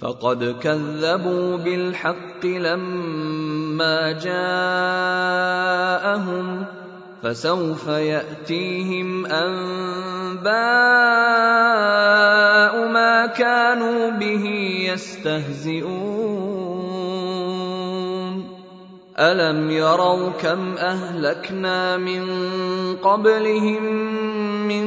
فقد كذبوا بالحق لما جاءهم فسوف يأتيهم أنباء ما كانوا به يستهزئون. ألم يروا كم أهلكنا من قبلهم من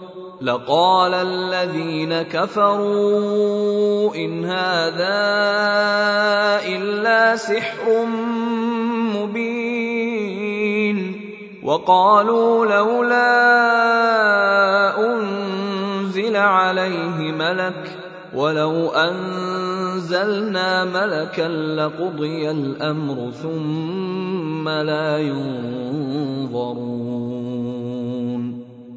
لقال الذين كفروا إن هذا إلا سحر مبين وقالوا لولا أنزل عليه ملك ولو أنزلنا ملكا لقضي الأمر ثم لا ينظرون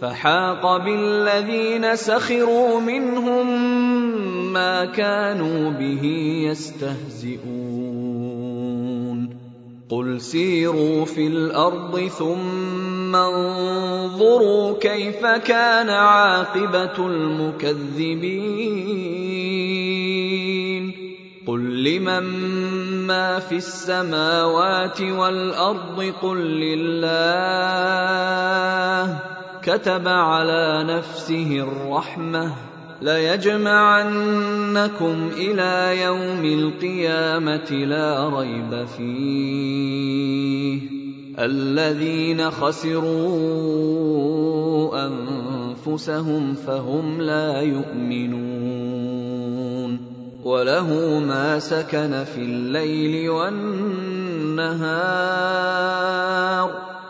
فحاق بالذين سخروا منهم ما كانوا به يستهزئون. قل سيروا في الأرض ثم انظروا كيف كان عاقبة المكذبين. قل لمن ما في السماوات والأرض قل لله. كتب على نفسه الرحمة ليجمعنكم إلى يوم القيامة لا ريب فيه. الذين خسروا أنفسهم فهم لا يؤمنون. وله ما سكن في الليل والنهار.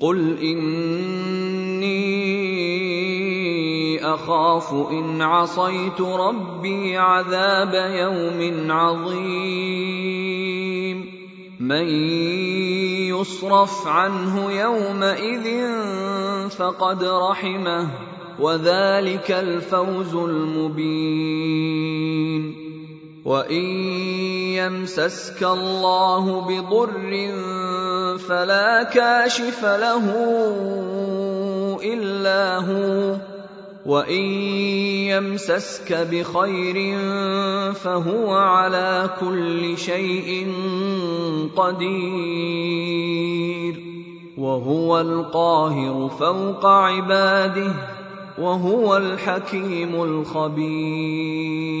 قل اني اخاف ان عصيت ربي عذاب يوم عظيم من يصرف عنه يومئذ فقد رحمه وذلك الفوز المبين وان يمسسك الله بضر فلا كاشف له الا هو وان يمسسك بخير فهو على كل شيء قدير وهو القاهر فوق عباده وهو الحكيم الخبير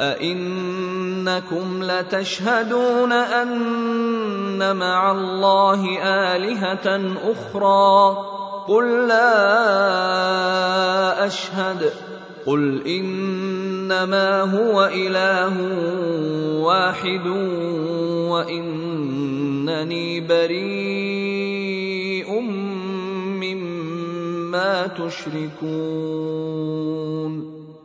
أئنكم لتشهدون أن مع الله آلهة أخرى قل لا أشهد قل إنما هو إله واحد وإنني بريء مما تشركون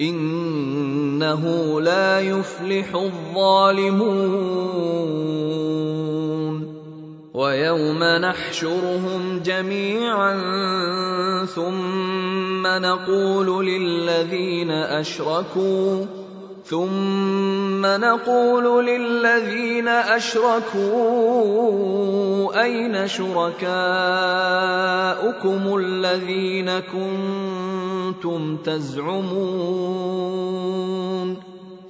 إنه لا يفلح الظالمون. ويوم نحشرهم جميعا ثم نقول للذين أشركوا ثم نقول للذين أشركوا أين شركاؤكم الذين كنتم تزعمون؟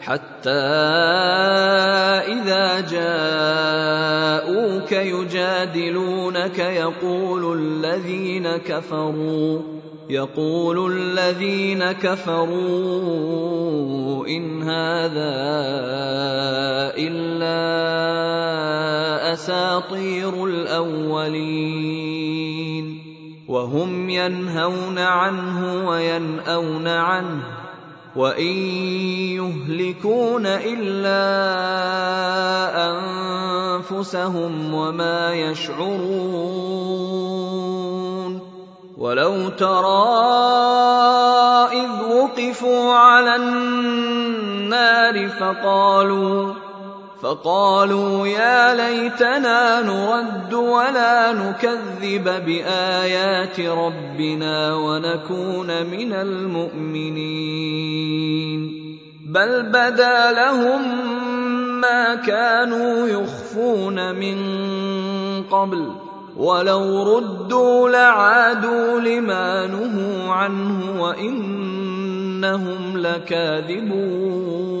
حتى إذا جاءوك يجادلونك يقول الذين كفروا يقول الذين كفروا إن هذا إلا أساطير الأولين. وهم ينهون عنه وينأون عنه. وان يهلكون الا انفسهم وما يشعرون ولو ترى اذ وقفوا على النار فقالوا فقالوا يا ليتنا نرد ولا نكذب بآيات ربنا ونكون من المؤمنين. بل بدا لهم ما كانوا يخفون من قبل ولو ردوا لعادوا لما نهوا عنه وإنهم لكاذبون.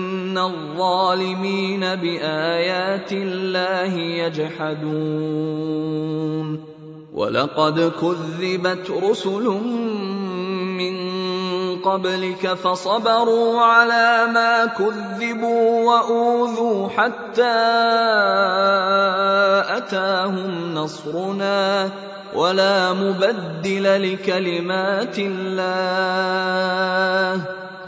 الظالمين بآيات الله يجحدون ولقد كذبت رسل من قبلك فصبروا على ما كذبوا واوذوا حتى اتاهم نصرنا ولا مبدل لكلمات الله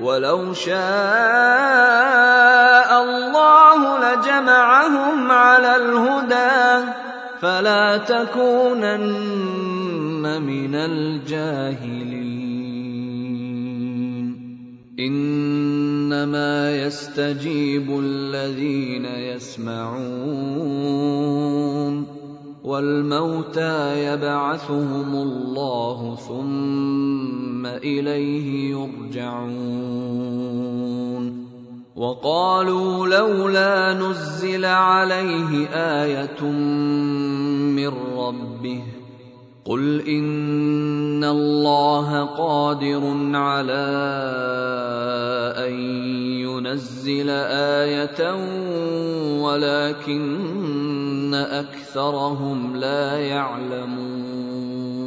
ولو شاء الله لجمعهم على الهدى فلا تكونن من الجاهلين انما يستجيب الذين يسمعون والموتى يبعثهم الله ثم إليه يرجعون. وقالوا لولا نزل عليه آية من ربه قل ان الله قادر على ان ينزل إيه ولكن اكثرهم لا يعلمون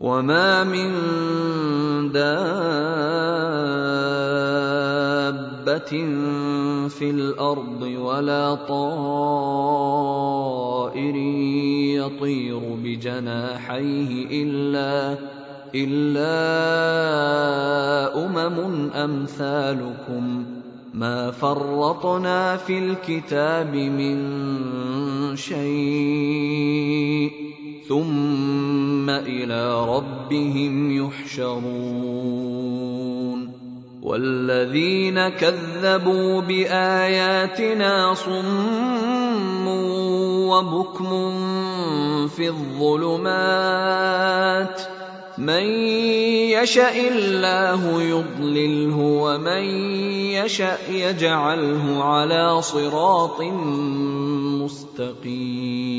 وما من دابه في الأرض ولا طائر يطير بجناحيه الا الا امم امثالكم. ما فرطنا في الكتاب من شيء ثم إلى ربهم يحشرون والذين كذبوا باياتنا صم وبكم في الظلمات من يشاء الله يضلله ومن يشاء يجعله على صراط مستقيم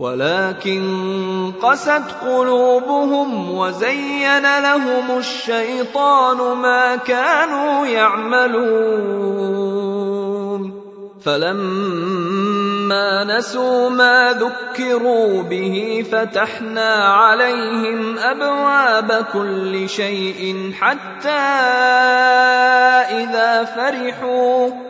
ولكن قست قلوبهم وزين لهم الشيطان ما كانوا يعملون. فلما نسوا ما ذكروا به فتحنا عليهم أبواب كل شيء حتى إذا فرحوا.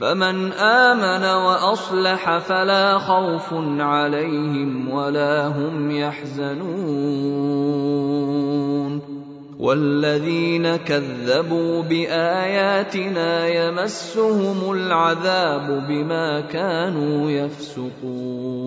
فمن آمن وأصلح فلا خوف عليهم ولا هم يحزنون. والذين كذبوا بآياتنا يمسهم العذاب بما كانوا يفسقون.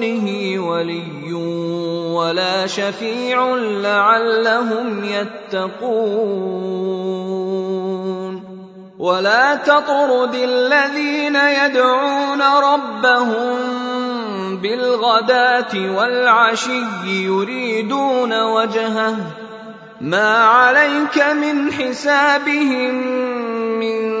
دونه ولي ولا شفيع لعلهم يتقون. ولا تطرد الذين يدعون ربهم بالغداة والعشي يريدون وجهه. ما عليك من حسابهم من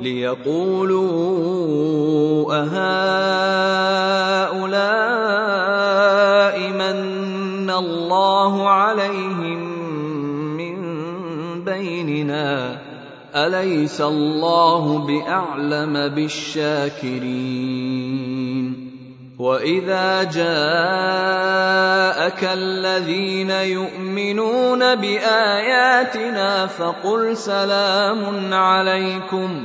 ليقولوا أهؤلاء من الله عليهم من بيننا؟ أليس الله بأعلم بالشاكرين؟ وإذا جاءك الذين يؤمنون بآياتنا فقل سلام عليكم.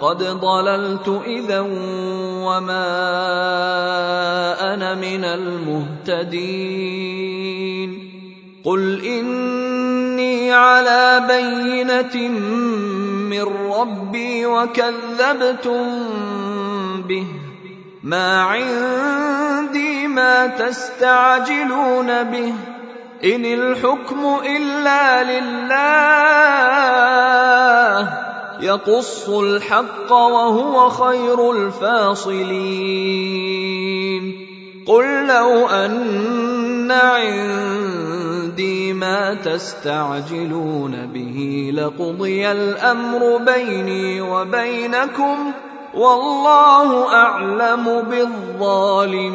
قد ضللت إذا وما أنا من المهتدين. قل إني على بينة من ربي وكذبتم به. ما عندي ما تستعجلون به. إن الحكم إلا لله. يقص الحق وهو خير الفاصلين. قل لو أن عندي ما تستعجلون به لقضي الأمر بيني وبينكم والله أعلم بالظالمين.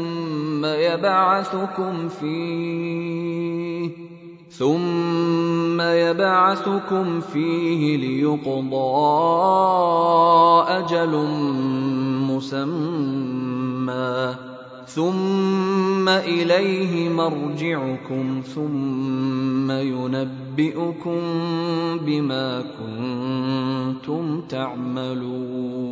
يبعثكم فيه ثم يبعثكم فيه ليقضى أجل مسمى ثم إليه مرجعكم ثم ينبئكم بما كنتم تعملون.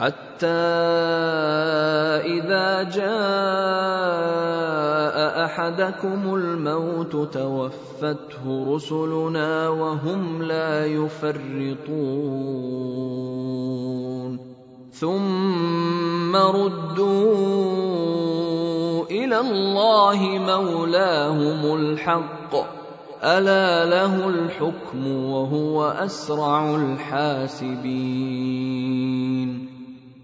حتى إذا جاء أحدكم الموت توفته رسلنا وهم لا يفرطون. ثم ردوا إلى الله مولاهم الحق. ألا له الحكم وهو أسرع الحاسبين.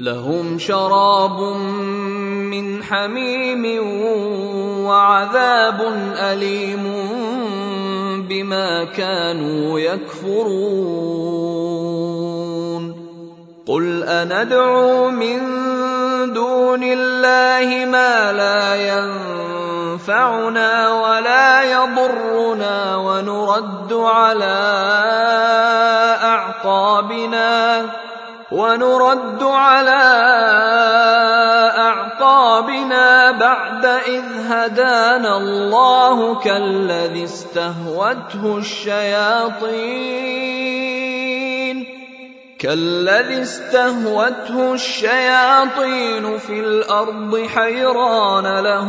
لهم شراب من حميم وعذاب أليم بما كانوا يكفرون. قل أندعو من دون الله ما لا ينفعنا ولا يضرنا ونرد على أعقابنا. ونرد على أعقابنا بعد إذ هدانا الله كالذي استهوته الشياطين. كالذي استهوته الشياطين في الأرض حيران له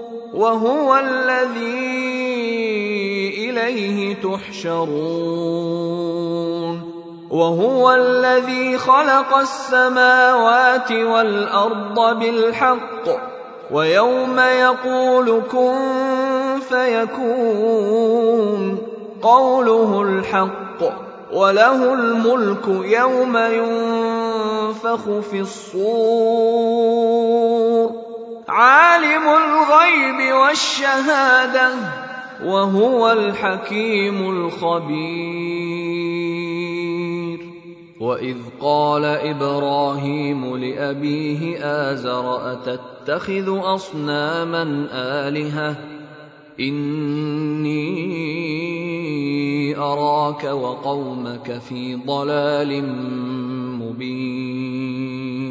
وهو الذي إليه تحشرون. وهو الذي خلق السماوات والأرض بالحق. ويوم يقول كن فيكون. قوله الحق. وله الملك يوم ينفخ في الصور. عالم الغيب والشهادة وهو الحكيم الخبير. وإذ قال إبراهيم لأبيه آزر أتتخذ أصناما آلهة؟ إني أراك وقومك في ضلال مبين.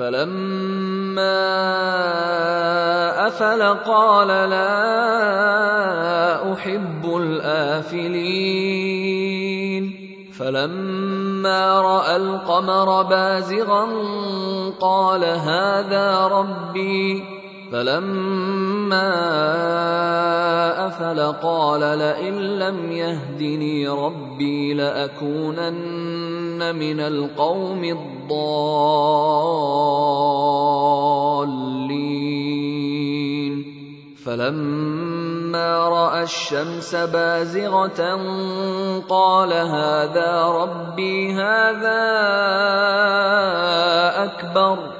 فلما أفل قال لا أحب الآفلين. فلما رأى القمر بازغا قال هذا ربي. فلما أفل قال لئن لم يهدني ربي لأكونن من القوم الضالين. فلما رأى الشمس بازغة قال هذا ربي هذا أكبر.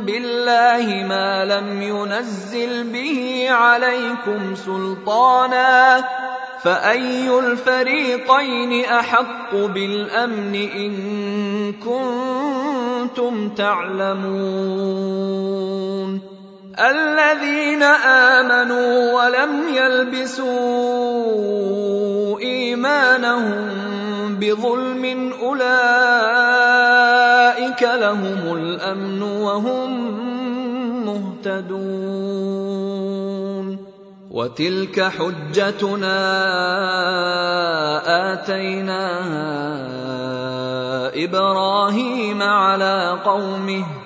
بالله ما لم ينزل به عليكم سلطانا فأي الفريقين أحق بالأمن إن كنتم تعلمون الذين آمنوا ولم يلبسوا إيمانهم بظلم أولئك لهم الأمن وهم مهتدون. وتلك حجتنا آتيناها إبراهيم على قومه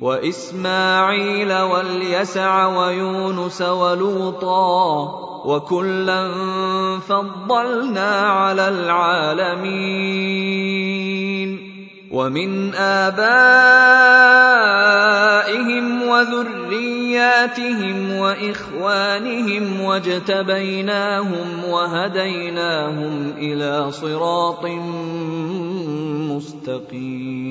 وإسماعيل واليسع ويونس ولوطا وكلا فضلنا على العالمين ومن آبائهم وذرياتهم وإخوانهم واجتبيناهم وهديناهم إلى صراط مستقيم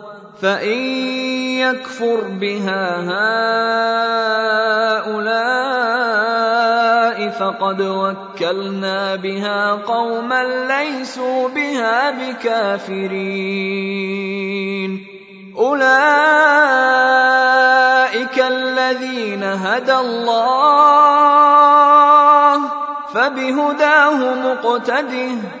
فان يكفر بها هؤلاء فقد وكلنا بها قوما ليسوا بها بكافرين اولئك الذين هدى الله فبهداه مقتده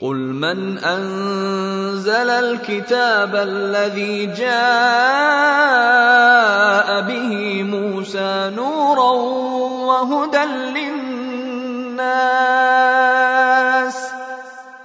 قل من انزل الكتاب الذي جاء به موسى نورا وهدى للناس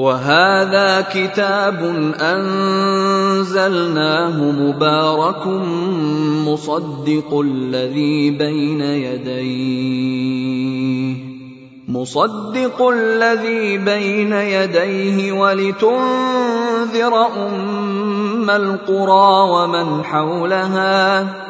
وهذا كتاب أنزلناه مبارك مصدق الذي بين يديه مصدق الذي بين يديه ولتنذر أم القرى ومن حولها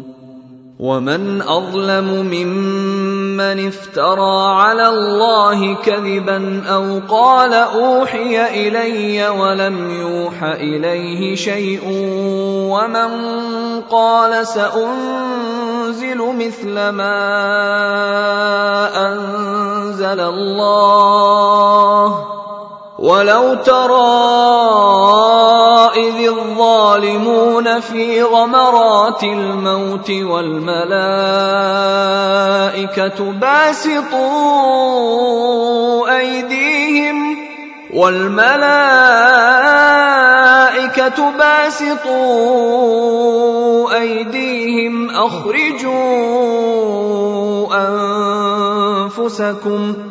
ومن اظلم ممن افترى على الله كذبا أو قال اوحي الي ولم يوح اليه شيء ومن قال سانزل مثل ما انزل الله ولو ترى اذ الظالمون في غمرات الموت والملائكه باسطوا ايديهم والملائكة باسطوا أيديهم أخرجوا أنفسكم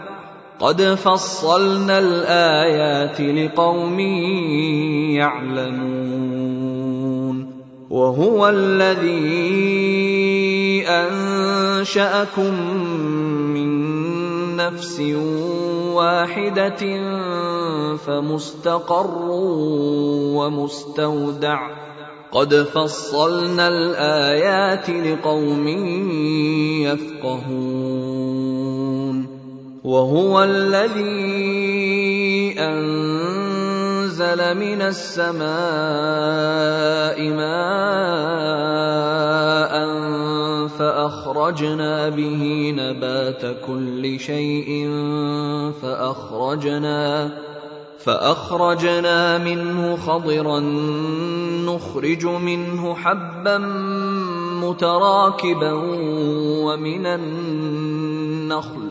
قد فصلنا الآيات لقوم يعلمون وهو الذي أنشأكم من نفس واحدة فمستقر ومستودع. قد فصلنا الآيات لقوم يفقهون. وهو الذي أنزل من السماء ماء فأخرجنا به نبات كل شيء فأخرجنا فأخرجنا منه خضرا نخرج منه حبا متراكبا ومن النخل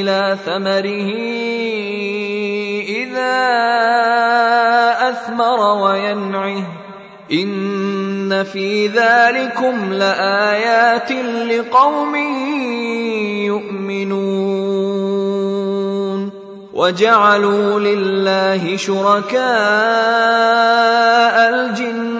إلى ثمره إذا أثمر وينعه. إن في ذلكم لآيات لقوم يؤمنون. وجعلوا لله شركاء الجن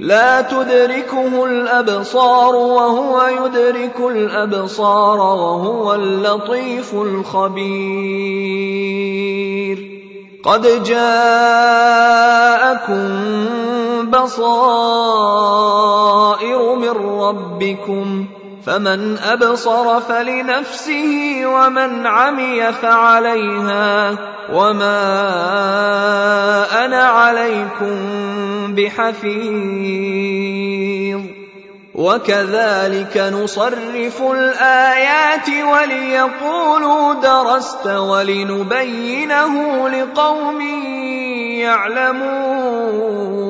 لا تدركه الأبصار وهو يدرك الأبصار وهو اللطيف الخبير. قد جاءكم بصائر من ربكم فمن أبصر فلنفسه ومن عمي فعليها وما أنا عليكم بحفيظ وكذلك نصرف الآيات وليقولوا درست ولنبينه لقوم يعلمون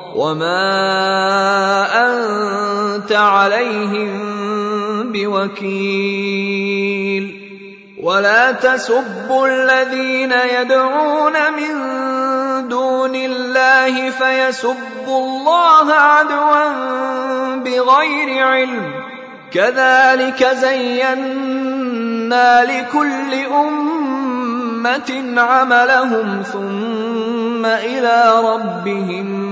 وما انت عليهم بوكيل ولا تسبوا الذين يدعون من دون الله فيسبوا الله عدوا بغير علم كذلك زينا لكل امه عملهم ثم إلى ربهم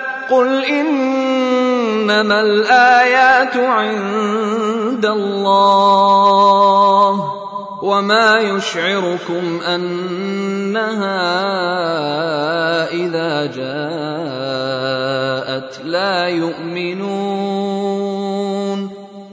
قل انما الايات عند الله وما يشعركم انها اذا جاءت لا يؤمنون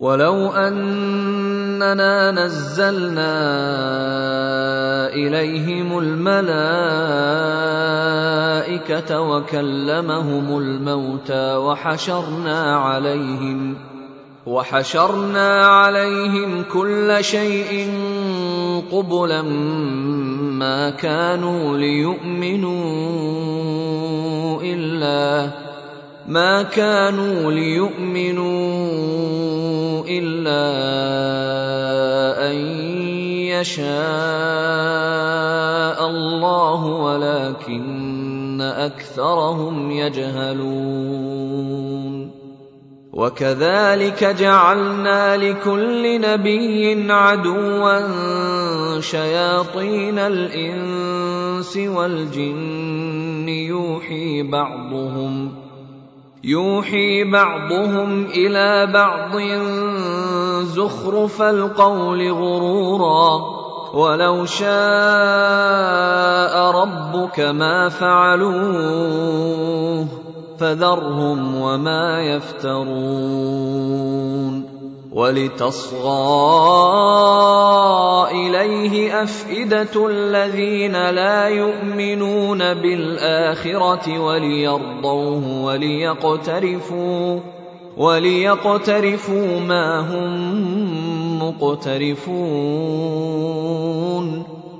ولو أننا نزلنا إليهم الملائكة وكلمهم الموتى وحشرنا عليهم وحشرنا عليهم كل شيء قبلا ما كانوا ليؤمنوا إلا ما كانوا ليؤمنوا إلا أن يشاء الله ولكن أكثرهم يجهلون. وكذلك جعلنا لكل نبي عدوا شياطين الإنس والجن يوحي بعضهم يوحي بعضهم إلى بعض زخرف القول غرورا. ولو شاء ربك ما فعلوه فذرهم وما يفترون. ولتصغى إليه أفئدة الذين لا يؤمنون بالآخرة وليرضوه وليقترفوا وليقترفوا ما هم مقترفون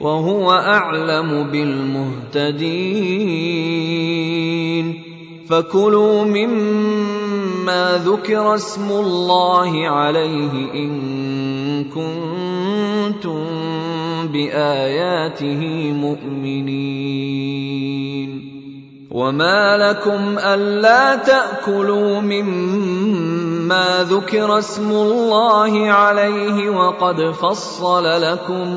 وهو أعلم بالمهتدين. فكلوا مما ذكر اسم الله عليه إن كنتم بآياته مؤمنين. وما لكم ألا تأكلوا مما ذكر اسم الله عليه وقد فصل لكم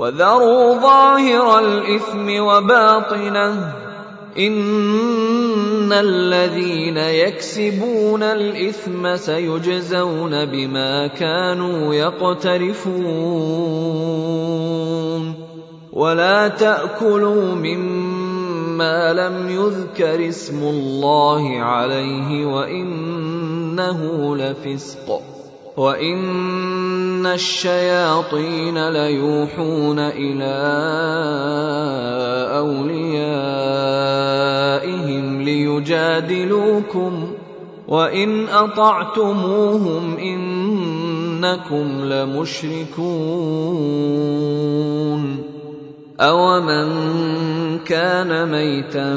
وذروا ظاهر الإثم وباطنه إن الذين يكسبون الإثم سيجزون بما كانوا يقترفون ولا تأكلوا مما لم يذكر اسم الله عليه وإنه لفسق وان الشياطين ليوحون إلى اوليائهم ليجادلوكم وان اطعتموهم ان إنكم لمشركون أومن كان ميتا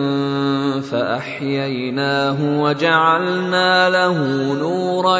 فأحييناه وجعلنا له نورا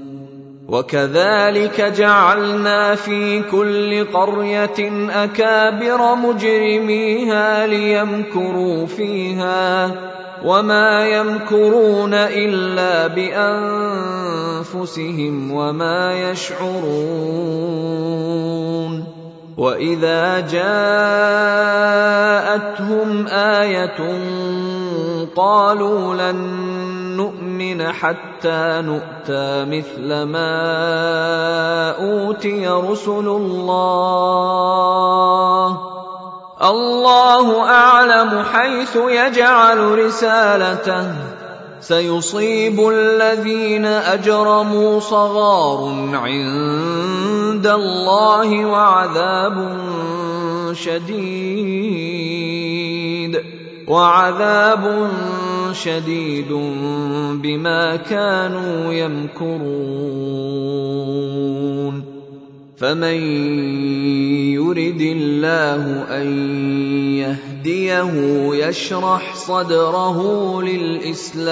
وكذلك جعلنا في كل قرية أكابر مجرميها ليمكروا فيها وما يمكرون إلا بأنفسهم وما يشعرون وإذا جاءتهم آية قالوا لن نؤمن حتى نؤتى مثل ما أوتي رسل الله. الله أعلم حيث يجعل رسالته. سيصيب الذين أجرموا صغار عند الله وعذاب شديد. وعذاب شديد بما كانوا يمكرون. فمن يرد الله أن يهديه يشرح صدره للإسلام.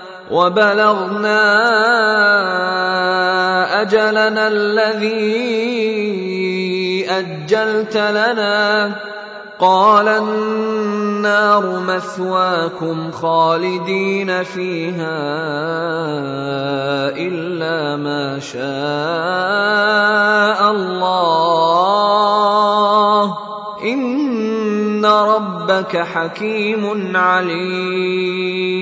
وبلغنا أجلنا الذي أجلت لنا. قال النار مثواكم خالدين فيها إلا ما شاء الله. إن ربك حكيم عليم.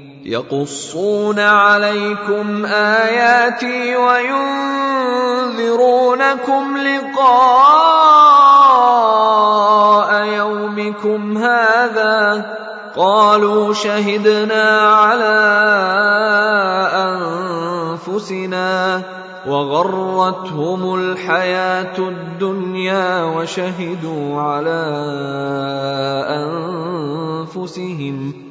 يقصون عليكم آياتي وينذرونكم لقاء يومكم هذا قالوا شهدنا على أنفسنا وغرتهم الحياة الدنيا وشهدوا على أنفسهم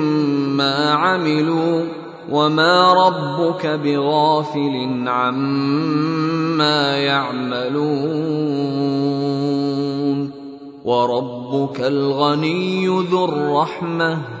عملوا وما ربك بغافل عما يعملون. وربك الغني ذو الرحمة.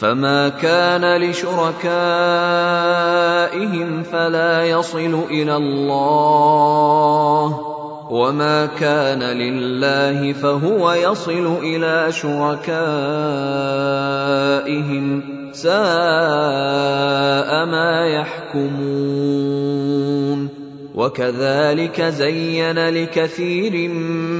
فما كان لشركائهم فلا يصل إلى الله وما كان لله فهو يصل إلى شركائهم ساء ما يحكمون وكذلك زين لكثير من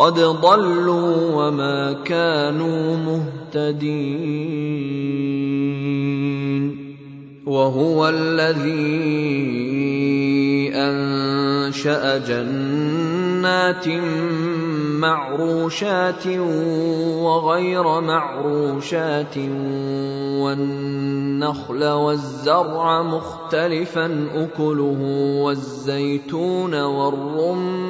قد ضلوا وما كانوا مهتدين وهو الذي انشا جنات معروشات وغير معروشات والنخل والزرع مختلفا اكله والزيتون والرمان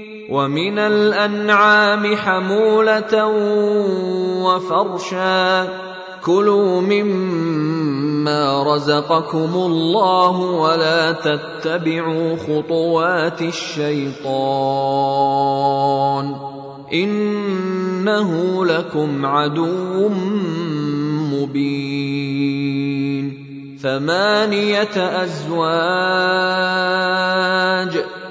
ومن الأنعام حمولة وفرشا. كلوا مما رزقكم الله ولا تتبعوا خطوات الشيطان. إنه لكم عدو مبين. ثمانية أزواج.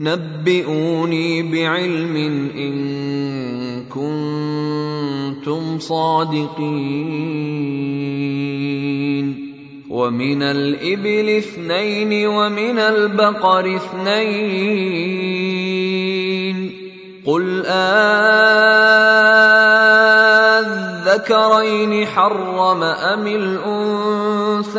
نبئوني بعلم إن كنتم صادقين. ومن الإبل اثنين ومن البقر اثنين. قل آذكرين حرم أم الأنثيين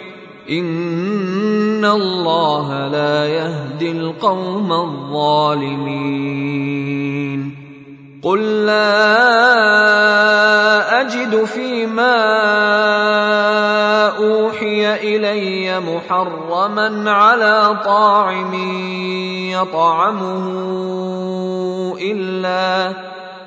إن الله لا يهدي القوم الظالمين. قل لا اجد فيما اوحي الي محرما على طاعم يطعمه الا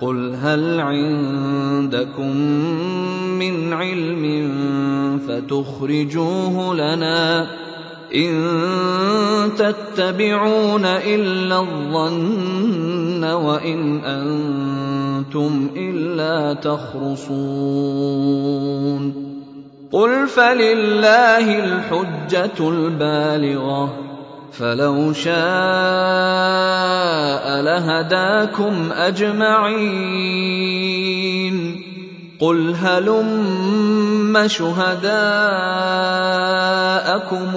قل هل عندكم من علم فتخرجوه لنا ان تتبعون الا الظن وان أنتم الا تخرصون قل فلله الحجه البالغه فلو شاء لهداكم أجمعين. قل هلم شهداءكم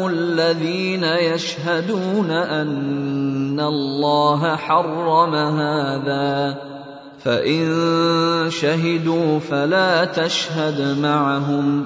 الذين يشهدون أن الله حرم هذا. فإن شهدوا فلا تشهد معهم.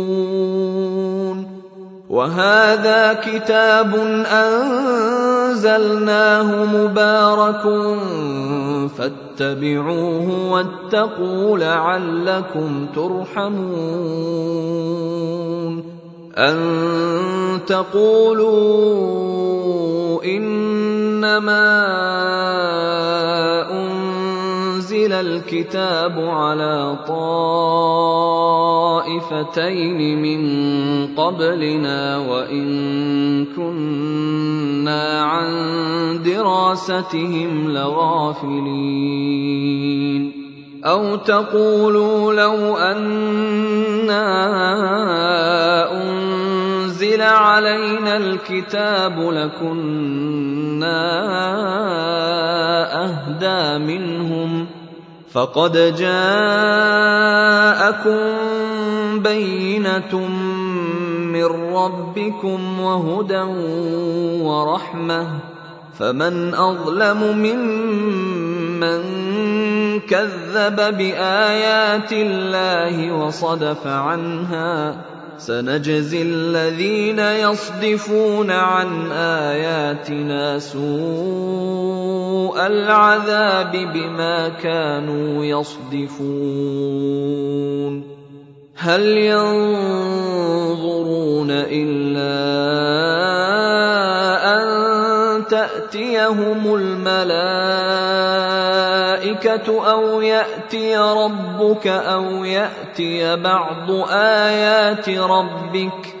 وهذا كتاب أنزلناه مبارك فاتبعوه واتقوا لعلكم ترحمون أن تقولوا إنما انزل الكتاب على طائفتين من قبلنا وان كنا عن دراستهم لغافلين أو تقولوا لو أنا انزل علينا الكتاب لكنا اهدى منهم فقد جاءكم بينة من ربكم وهدى ورحمة فمن أظلم ممن كذب بآيات الله وصدف عنها سنجزي الذين يصدفون عن آياتنا سوء العذاب بما كانوا يصدفون. هل ينظرون إلا أن تأتيهم الملائكة أو يأتي ربك أو يأتي بعض آيات ربك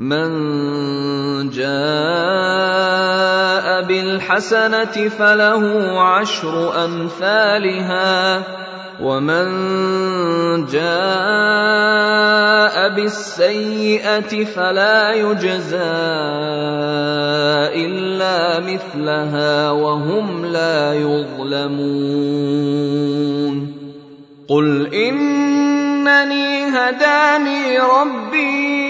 من جاء بالحسنة فله عشر أمثالها ومن جاء بالسيئة فلا يجزى إلا مثلها وهم لا يظلمون. قل إنني هداني ربي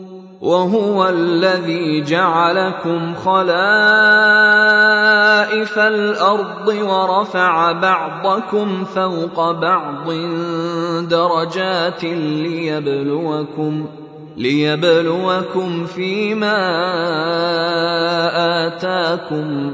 وهو الذي جعلكم خلائف الأرض ورفع بعضكم فوق بعض درجات ليبلوكم ليبلوكم فيما آتاكم